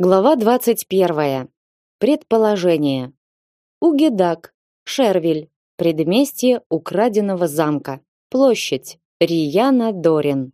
Глава 21. Предположение. Угедак, Шервиль, предместье украденного замка. Площадь. Рияна Дорин.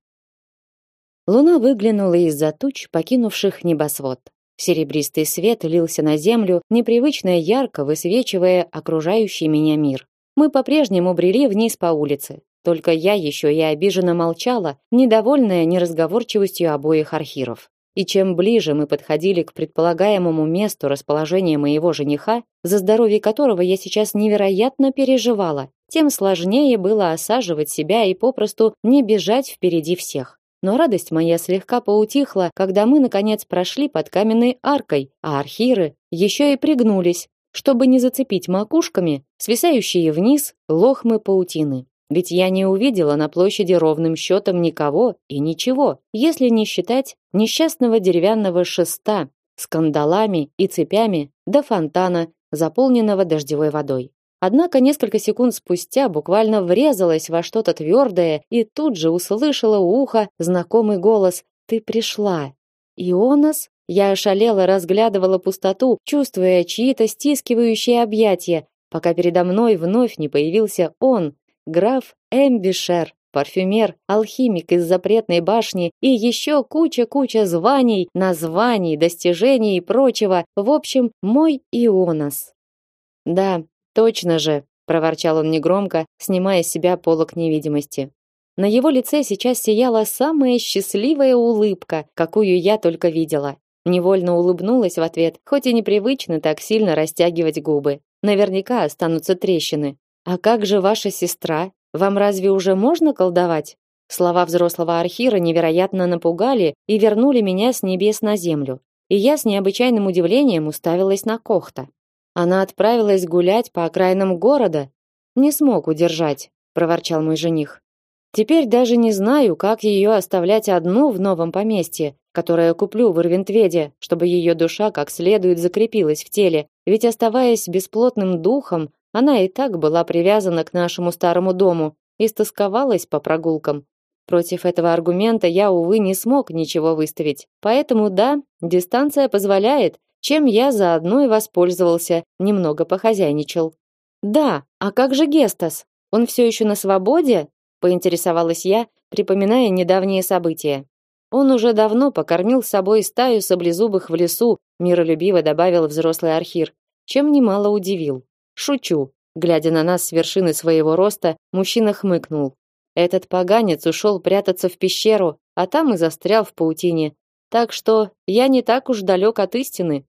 Луна выглянула из-за туч, покинувших небосвод. Серебристый свет лился на землю, непривычно ярко высвечивая окружающий меня мир. Мы по-прежнему брели вниз по улице. Только я еще и обиженно молчала, недовольная неразговорчивостью обоих архиров. И чем ближе мы подходили к предполагаемому месту расположения моего жениха, за здоровье которого я сейчас невероятно переживала, тем сложнее было осаживать себя и попросту не бежать впереди всех. Но радость моя слегка поутихла, когда мы наконец прошли под каменной аркой, а архиры еще и пригнулись, чтобы не зацепить макушками свисающие вниз лохмы паутины. Ведь я не увидела на площади ровным счетом никого и ничего, если не считать несчастного деревянного шеста с кандалами и цепями до фонтана, заполненного дождевой водой. Однако несколько секунд спустя буквально врезалась во что-то твердое и тут же услышала у уха знакомый голос «Ты пришла». «Ионас?» Я ошалела, разглядывала пустоту, чувствуя чьи-то стискивающие объятия, пока передо мной вновь не появился он, граф Эмбишер, парфюмер, алхимик из запретной башни и еще куча-куча званий, названий, достижений и прочего. В общем, мой Ионас. Да, точно же, проворчал он негромко, снимая с себя полог невидимости. На его лице сейчас сияла самая счастливая улыбка, какую я только видела. Невольно улыбнулась в ответ, хоть и непривычно так сильно растягивать губы. Наверняка останутся трещины. А как же ваша сестра? Вам разве уже можно колдовать? Слова взрослого архира невероятно напугали и вернули меня с небес на землю. И я с необычайным удивлением уставилась на Кохта. Она отправилась гулять по окраинам города. Не смог удержать, проворчал мой жених. Теперь даже не знаю, как ее оставлять одну в новом поместье, которое куплю в Ирвинтведе, чтобы ее душа как следует закрепилась в теле. Ведь оставаясь бесплотным духом, она и так была привязана к нашему старому дому и стосковалась по прогулкам. Против этого аргумента я, увы, не смог ничего выставить. Поэтому да, дистанция позволяет, чем я заодно и воспользовался, немного похозяйничал. Да, а как же Гестас? Он все еще на свободе? поинтересовалась я, припоминая недавние события. Он уже давно покормил собой стаю саблезубых в лесу, миролюбиво добавил взрослый архир, чем немало удивил. Шучу. Глядя на нас с вершины своего роста, мужчина хмыкнул. Этот поганец ушел прятаться в пещеру, а там и застрял в паутине. Так что я не так уж далек от истины.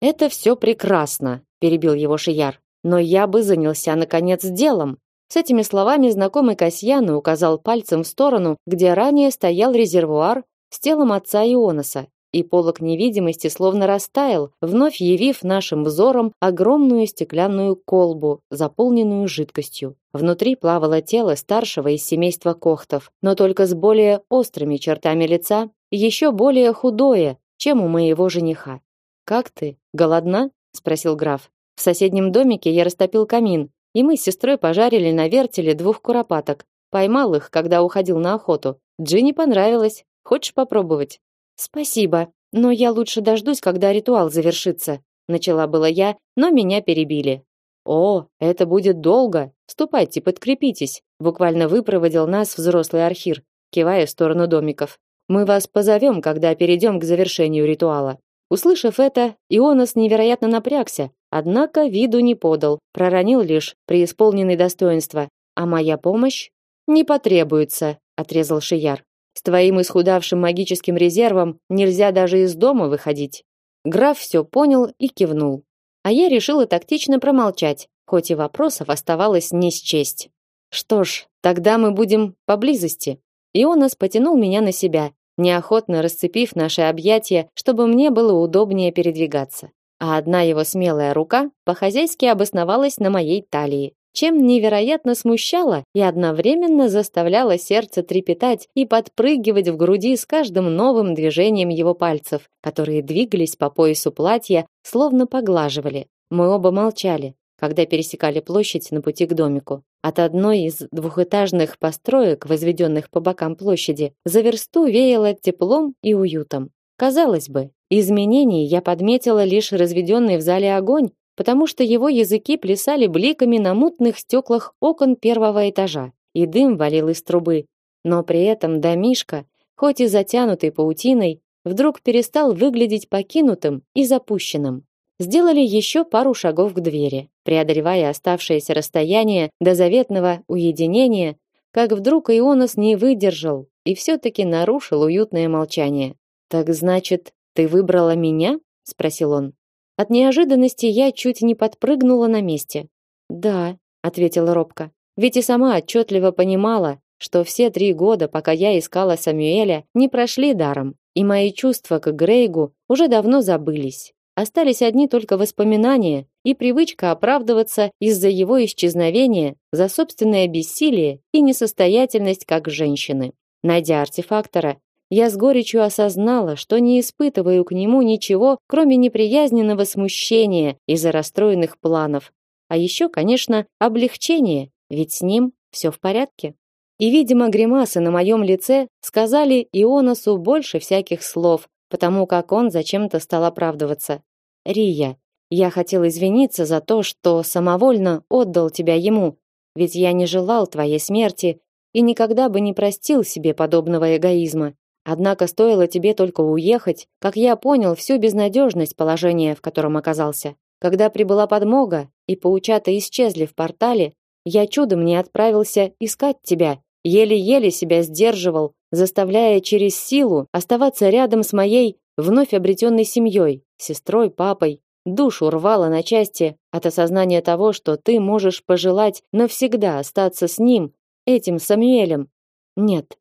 Это все прекрасно, перебил его Шияр. Но я бы занялся наконец делом. С этими словами знакомый Касьяну указал пальцем в сторону, где ранее стоял резервуар с телом отца Ионоса, и полог невидимости словно растаял, вновь явив нашим взором огромную стеклянную колбу, заполненную жидкостью. Внутри плавало тело старшего из семейства Кохтов, но только с более острыми чертами лица, еще более худое, чем у моего жениха. Как ты? Голодна? спросил граф. В соседнем домике я растопил камин, и мы с сестрой пожарили на вертеле двух куропаток. Поймал их, когда уходил на охоту. Джинни понравилось. Хочешь попробовать? Спасибо, но я лучше дождусь, когда ритуал завершится, начала была я, но меня перебили. О, это будет долго. Ступайте, подкрепитесь, буквально выпроводил нас взрослый архир, кивая в сторону домиков. Мы вас позовем, когда перейдем к завершению ритуала. Услышав это, Ионас невероятно напрягся, однако виду не подал, проронил лишь преисполненный достоинства. А моя помощь не потребуется, отрезал Шияр. С твоим исхудавшим магическим резервом нельзя даже из дома выходить. Граф все понял и кивнул. А я решила тактично промолчать, хоть и вопросов оставалось не счесть. Что ж, тогда мы будем поблизости. Ионас потянул меня на себя, неохотно расцепив наши объятия, чтобы мне было удобнее передвигаться. А одна его смелая рука по-хозяйски обосновалась на моей талии чем невероятно смущало и одновременно заставляло сердце трепетать и подпрыгивать в груди с каждым новым движением его пальцев, которые двигались по поясу платья, словно поглаживали. Мы оба молчали, когда пересекали площадь на пути к домику. От одной из двухэтажных построек, возведенных по бокам площади, за версту веяло теплом и уютом. Казалось бы, Изменений я подметила лишь разведенный в зале огонь, потому что его языки плясали бликами на мутных стеклах окон первого этажа, и дым валил из трубы. Но при этом домишка, хоть и затянутый паутиной, вдруг перестал выглядеть покинутым и запущенным. Сделали еще пару шагов к двери, преодолевая оставшееся расстояние до заветного уединения, как вдруг Ионос не выдержал и все-таки нарушил уютное молчание. «Так значит, ты выбрала меня?» — спросил он. От неожиданности я чуть не подпрыгнула на месте. «Да», — ответила робко, ведь и сама отчетливо понимала, что все три года, пока я искала Самуэля, не прошли даром, и мои чувства к Грейгу уже давно забылись. Остались одни только воспоминания и привычка оправдываться из-за его исчезновения за собственное бессилие и несостоятельность как женщины. Найдя артефактора, я с горечью осознала, что не испытываю к нему ничего, кроме неприязненного смущения из-за расстроенных планов. А еще, конечно, облегчение, ведь с ним все в порядке. И, видимо, гримасы на моем лице сказали Ионасу больше всяких слов, потому как он зачем-то стал оправдываться. Рия, я хотел извиниться за то, что самовольно отдал тебя ему, ведь я не желал твоей смерти и никогда бы не простил себе подобного эгоизма. Однако стоило тебе только уехать, как я понял всю безнадежность положения, в котором оказался. Когда прибыла подмога и паучата исчезли в портале, я чудом не отправился искать тебя, еле-еле себя сдерживал, заставляя через силу оставаться рядом с моей вновь обретенной семьей, сестрой, папой. Душу рвало на части от осознания того, что ты можешь пожелать навсегда остаться с ним, этим Самуэлем. Нет,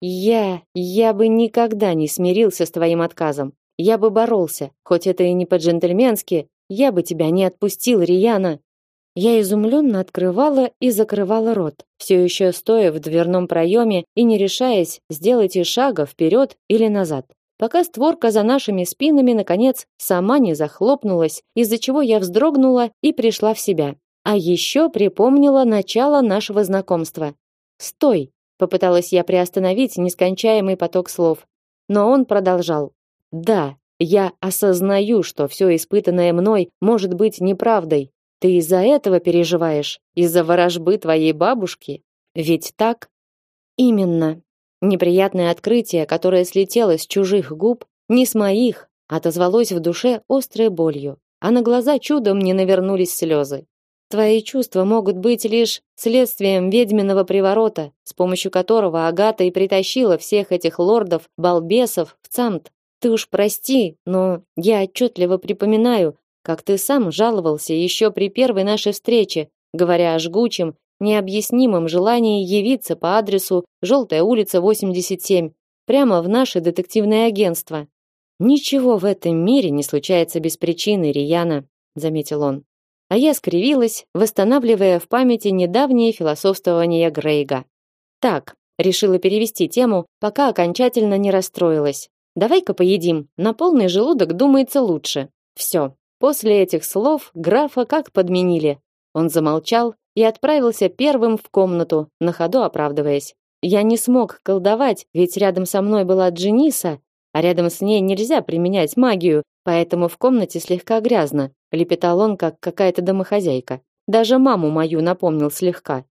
я, я бы никогда не смирился с твоим отказом. Я бы боролся, хоть это и не по-джентльменски, я бы тебя не отпустил, Рияна. Я изумленно открывала и закрывала рот, все еще стоя в дверном проеме и не решаясь сделать и шага вперед или назад. Пока створка за нашими спинами наконец сама не захлопнулась, из-за чего я вздрогнула и пришла в себя. А еще припомнила начало нашего знакомства. "Стой", попыталась я приостановить нескончаемый поток слов, но он продолжал. "Да, я осознаю, что все испытанное мной может быть неправдой. Ты из-за этого переживаешь, из-за ворожбы твоей бабушки? Ведь так? Именно. Неприятное открытие, которое слетело с чужих губ, не с моих, отозвалось в душе острой болью, а на глаза чудом не навернулись слезы. Твои чувства могут быть лишь следствием ведьминого приворота, с помощью которого Агата и притащила всех этих лордов, балбесов в Цамт. Ты уж прости, но я отчетливо припоминаю, как ты сам жаловался еще при первой нашей встрече, говоря о жгучем необъяснимом желании явиться по адресу Желтая улица 87, прямо в наше детективное агентство. Ничего в этом мире не случается без причины, Рияна, заметил он. А я скривилась, восстанавливая в памяти недавние философствования Грейга. Так, решила перевести тему, пока окончательно не расстроилась. Давай-ка поедим, на полный желудок думается лучше. Все. После этих слов графа как подменили. Он замолчал, и отправился первым в комнату, на ходу оправдываясь. Я не смог колдовать, ведь рядом со мной была Джениса, а рядом с ней нельзя применять магию, поэтому в комнате слегка грязно, лепетал он как какая-то домохозяйка. Даже маму мою напомнил слегка.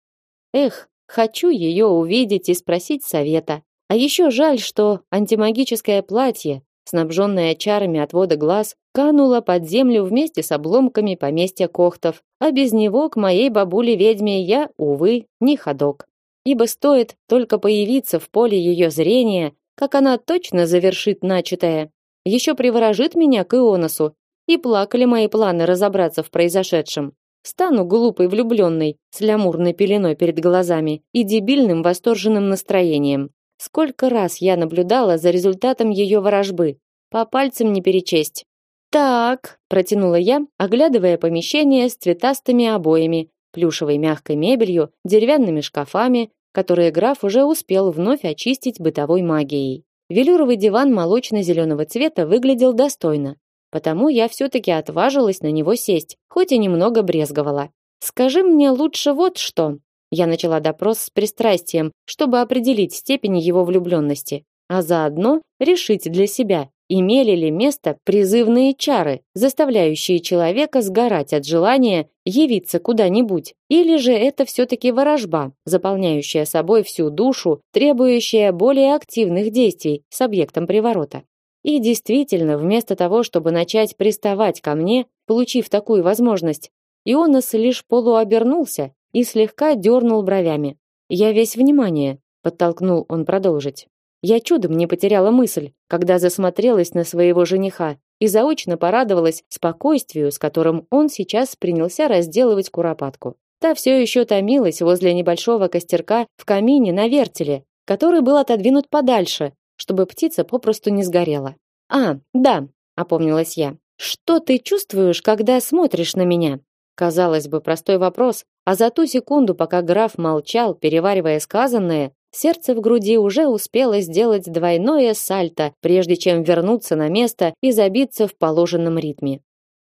Эх, хочу ее увидеть и спросить совета. А еще жаль, что антимагическое платье, снабженное чарами отвода глаз, кануло под землю вместе с обломками поместья Кохтов, а без него к моей бабуле-ведьме я, увы, не ходок. Ибо стоит только появиться в поле ее зрения, как она точно завершит начатое. Еще приворожит меня к Ионосу, и плакали мои планы разобраться в произошедшем. Стану глупой влюбленной, с лямурной пеленой перед глазами и дебильным восторженным настроением. Сколько раз я наблюдала за результатом ее ворожбы. По пальцам не перечесть. Так, протянула я, оглядывая помещение с цветастыми обоями, плюшевой мягкой мебелью, деревянными шкафами, которые граф уже успел вновь очистить бытовой магией. Велюровый диван молочно-зеленого цвета выглядел достойно, потому я все-таки отважилась на него сесть, хоть и немного брезговала. «Скажи мне лучше вот что», я начала допрос с пристрастием, чтобы определить степень его влюбленности, а заодно решить для себя, имели ли место призывные чары, заставляющие человека сгорать от желания явиться куда-нибудь, или же это все-таки ворожба, заполняющая собой всю душу, требующая более активных действий с объектом приворота. И действительно, вместо того, чтобы начать приставать ко мне, получив такую возможность, Ионас лишь полуобернулся и слегка дернул бровями. «Я весь внимание», — подтолкнул он продолжить. Я чудом не потеряла мысль, когда засмотрелась на своего жениха и заочно порадовалась спокойствию, с которым он сейчас принялся разделывать куропатку. Та все еще томилась возле небольшого костерка в камине на вертеле, который был отодвинут подальше, чтобы птица попросту не сгорела. «А, да», — опомнилась я. «Что ты чувствуешь, когда смотришь на меня?» Казалось бы, простой вопрос, а за ту секунду, пока граф молчал, переваривая сказанное, сердце в груди уже успело сделать двойное сальто, прежде чем вернуться на место и забиться в положенном ритме.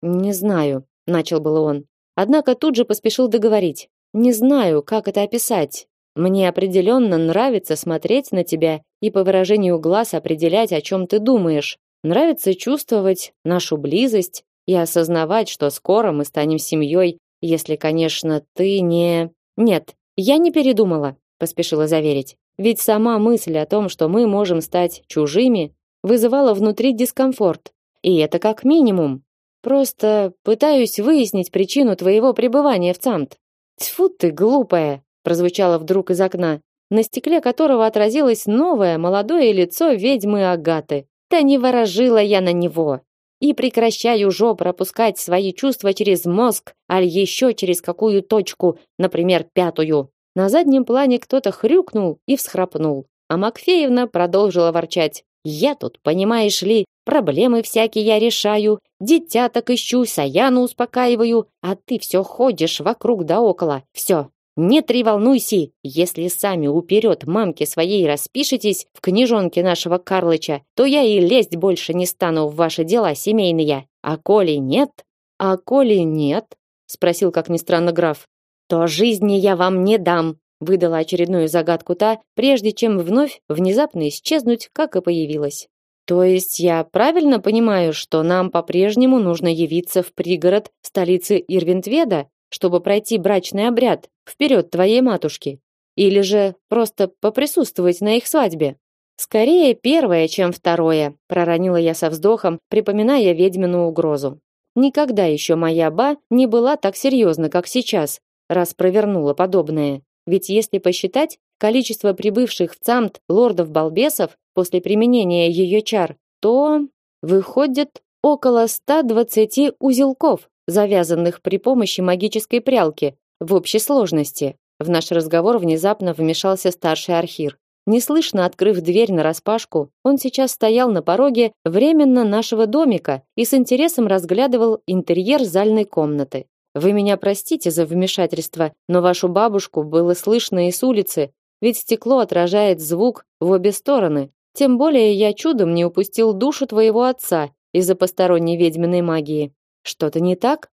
«Не знаю», — начал было он. Однако тут же поспешил договорить. «Не знаю, как это описать. Мне определенно нравится смотреть на тебя и по выражению глаз определять, о чем ты думаешь. Нравится чувствовать нашу близость, и осознавать, что скоро мы станем семьей, если, конечно, ты не... Нет, я не передумала, поспешила заверить. Ведь сама мысль о том, что мы можем стать чужими, вызывала внутри дискомфорт. И это как минимум. Просто пытаюсь выяснить причину твоего пребывания в Цамт. Тьфу ты, глупая, прозвучало вдруг из окна, на стекле которого отразилось новое молодое лицо ведьмы Агаты. Да не ворожила я на него и прекращаю уже пропускать свои чувства через мозг, а еще через какую точку, например, пятую. На заднем плане кто-то хрюкнул и всхрапнул, а Макфеевна продолжила ворчать. Я тут, понимаешь ли, проблемы всякие я решаю, детяток ищу, Саяну успокаиваю, а ты все ходишь вокруг да около. Все, не треволнуйся, если сами уперед мамке своей распишетесь в книжонке нашего Карлыча, то я и лезть больше не стану в ваши дела семейные. А коли нет? А коли нет? Спросил, как ни странно, граф. То жизни я вам не дам, выдала очередную загадку та, прежде чем вновь внезапно исчезнуть, как и появилась. То есть я правильно понимаю, что нам по-прежнему нужно явиться в пригород столицы Ирвинтведа чтобы пройти брачный обряд вперед твоей матушки, или же просто поприсутствовать на их свадьбе. Скорее первое, чем второе, проронила я со вздохом, припоминая ведьмину угрозу. Никогда еще моя ба не была так серьезна, как сейчас, раз провернула подобное. Ведь если посчитать количество прибывших в Цамт лордов-балбесов после применения ее чар, то выходит около 120 узелков, завязанных при помощи магической прялки в общей сложности. В наш разговор внезапно вмешался старший архир. Неслышно открыв дверь на распашку, он сейчас стоял на пороге временно нашего домика и с интересом разглядывал интерьер зальной комнаты. Вы меня простите за вмешательство, но вашу бабушку было слышно и с улицы, ведь стекло отражает звук в обе стороны. Тем более я чудом не упустил душу твоего отца из-за посторонней ведьминой магии. Что-то не так?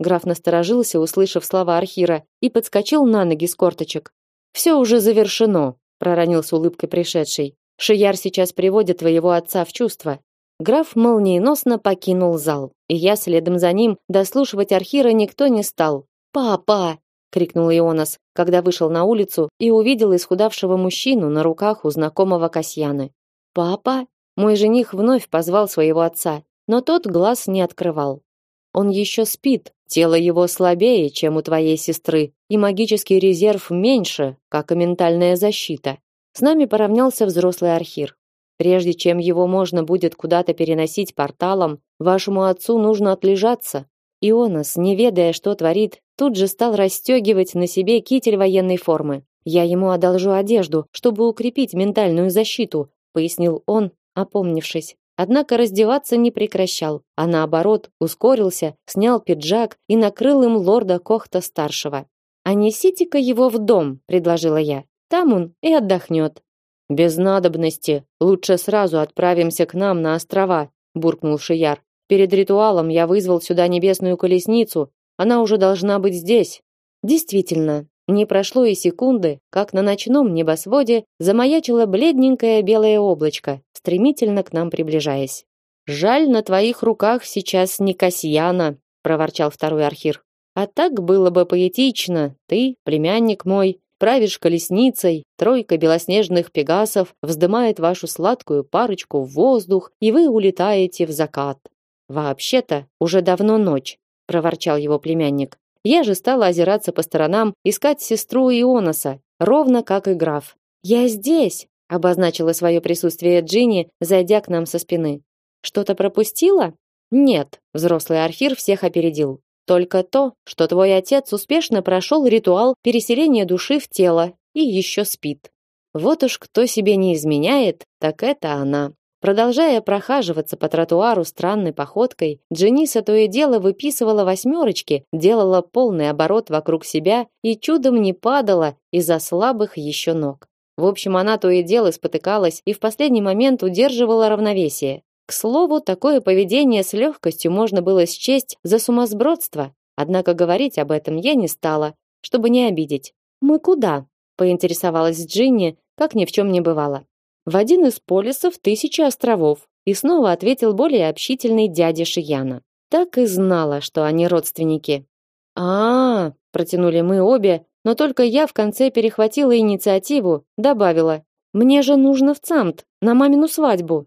Граф насторожился, услышав слова Архира, и подскочил на ноги с корточек. Все уже завершено, проронил с улыбкой пришедший. Шияр сейчас приводит твоего отца в чувство. Граф молниеносно покинул зал, и я следом за ним дослушивать Архира никто не стал. "Папа!" крикнул Ионас, когда вышел на улицу и увидел исхудавшего мужчину на руках у знакомого Касьяны. "Папа?" Мой жених вновь позвал своего отца, но тот глаз не открывал. Он еще спит, тело его слабее, чем у твоей сестры, и магический резерв меньше, как и ментальная защита. С нами поравнялся взрослый архир. Прежде чем его можно будет куда-то переносить порталом, вашему отцу нужно отлежаться. Ионас, не ведая, что творит, тут же стал расстегивать на себе китель военной формы. Я ему одолжу одежду, чтобы укрепить ментальную защиту, пояснил он, опомнившись. Однако раздеваться не прекращал, а наоборот, ускорился, снял пиджак и накрыл им лорда Кохта старшего. А несите-ка его в дом, предложила я. Там он и отдохнет. Без надобности, лучше сразу отправимся к нам на острова, буркнул Шияр. Перед ритуалом я вызвал сюда небесную колесницу, она уже должна быть здесь. Действительно, не прошло и секунды, как на ночном небосводе замаячило бледненькое белое облачко, стремительно к нам приближаясь. Жаль, на твоих руках сейчас не Касьяна, проворчал второй архир. А так было бы поэтично. Ты, племянник мой, правишь колесницей, тройка белоснежных пегасов вздымает вашу сладкую парочку в воздух, и вы улетаете в закат. Вообще-то уже давно ночь, проворчал его племянник. Я же стала озираться по сторонам, искать сестру Ионоса, ровно как и граф. Я здесь, обозначила свое присутствие Джинни, зайдя к нам со спины. Что-то пропустила? Нет, взрослый архир всех опередил. Только то, что твой отец успешно прошел ритуал переселения души в тело и еще спит. Вот уж кто себе не изменяет, так это она. Продолжая прохаживаться по тротуару странной походкой, Джениса то и дело выписывала восьмерочки, делала полный оборот вокруг себя и чудом не падала из-за слабых еще ног. В общем, она то и дело спотыкалась и в последний момент удерживала равновесие. К слову, такое поведение с легкостью можно было счесть за сумасбродство, однако говорить об этом я не стала, чтобы не обидеть. «Мы куда?» – поинтересовалась Джинни, как ни в чем не бывало в один из полисов тысячи островов, и снова ответил более общительный дядя Шияна. Так и знала, что они родственники. А, -а, -а протянули мы обе, но только я в конце перехватила инициативу, добавила: "Мне же нужно в Цамт на мамину свадьбу".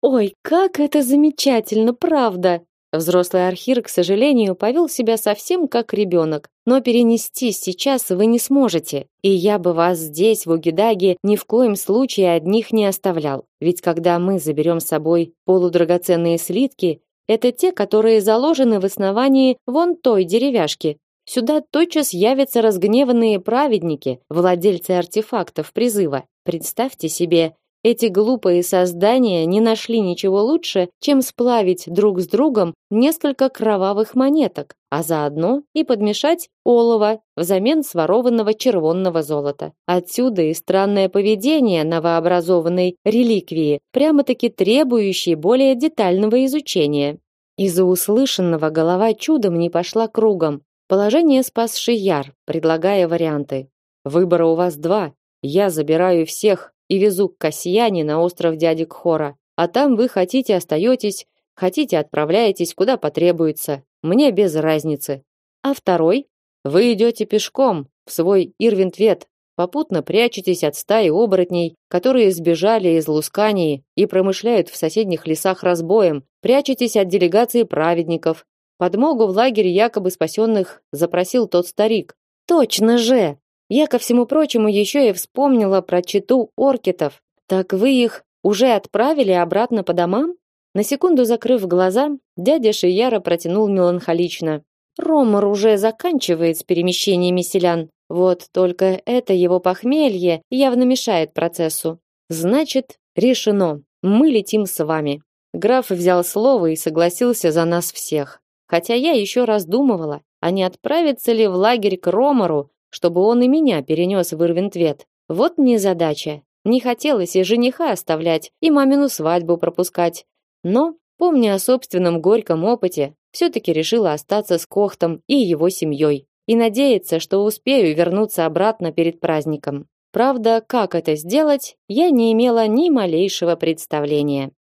Ой, как это замечательно, правда, Взрослый архир, к сожалению, повел себя совсем как ребенок, но перенести сейчас вы не сможете. И я бы вас здесь, в Угидаге, ни в коем случае одних не оставлял. Ведь когда мы заберем с собой полудрагоценные слитки, это те, которые заложены в основании вон той деревяшки. Сюда тотчас явятся разгневанные праведники, владельцы артефактов призыва. Представьте себе, эти глупые создания не нашли ничего лучше, чем сплавить друг с другом несколько кровавых монеток, а заодно и подмешать олово взамен сворованного червонного золота. Отсюда и странное поведение новообразованной реликвии, прямо-таки требующей более детального изучения. Из-за услышанного голова чудом не пошла кругом. Положение спас Шияр, предлагая варианты. Выбора у вас два. Я забираю всех, и везу к Касьяне на остров дяди Кхора. А там вы хотите остаетесь, хотите отправляетесь куда потребуется. Мне без разницы. А второй? Вы идете пешком в свой Ирвинтвет, попутно прячетесь от стаи оборотней, которые сбежали из Лускании и промышляют в соседних лесах разбоем, прячетесь от делегации праведников. Подмогу в лагере якобы спасенных запросил тот старик. Точно же! Я ко всему прочему еще и вспомнила про читу оркетов. Так вы их уже отправили обратно по домам? На секунду закрыв глаза, дядя Шияра протянул меланхолично: "Ромар уже заканчивает с перемещениями селян. Вот только это его похмелье явно мешает процессу. Значит, решено. Мы летим с вами". Граф взял слово и согласился за нас всех. Хотя я еще раз думала, а не отправиться ли в лагерь к Ромару, чтобы он и меня перенес в Ирвинтвет. Вот незадача. Не хотелось и жениха оставлять, и мамину свадьбу пропускать. Но, помня о собственном горьком опыте, все-таки решила остаться с Кохтом и его семьей и надеяться, что успею вернуться обратно перед праздником. Правда, как это сделать, я не имела ни малейшего представления.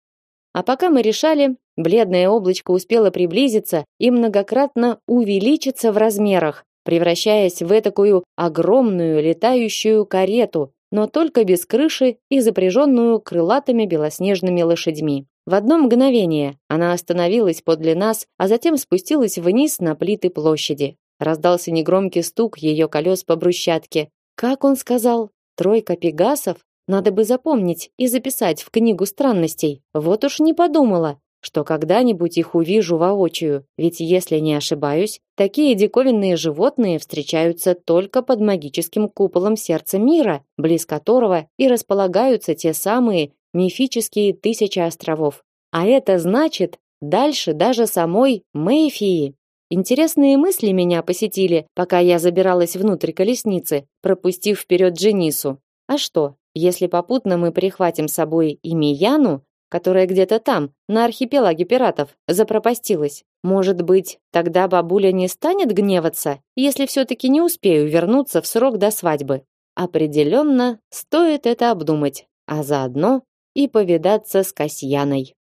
А пока мы решали, бледное облачко успело приблизиться и многократно увеличиться в размерах, превращаясь в такую огромную летающую карету, но только без крыши и запряженную крылатыми белоснежными лошадьми. В одно мгновение она остановилась подле нас, а затем спустилась вниз на плиты площади. Раздался негромкий стук ее колес по брусчатке. Как он сказал? Тройка пегасов? Надо бы запомнить и записать в книгу странностей. Вот уж не подумала что когда-нибудь их увижу воочию, ведь если не ошибаюсь, такие диковинные животные встречаются только под магическим куполом сердца мира, близ которого и располагаются те самые мифические тысячи островов. А это значит, дальше даже самой Мэйфии. Интересные мысли меня посетили, пока я забиралась внутрь колесницы, пропустив вперед Дженису. А что, если попутно мы прихватим с собой и Мияну, которая где-то там, на архипелаге пиратов, запропастилась. Может быть, тогда бабуля не станет гневаться, если все-таки не успею вернуться в срок до свадьбы. Определенно, стоит это обдумать, а заодно и повидаться с Касьяной.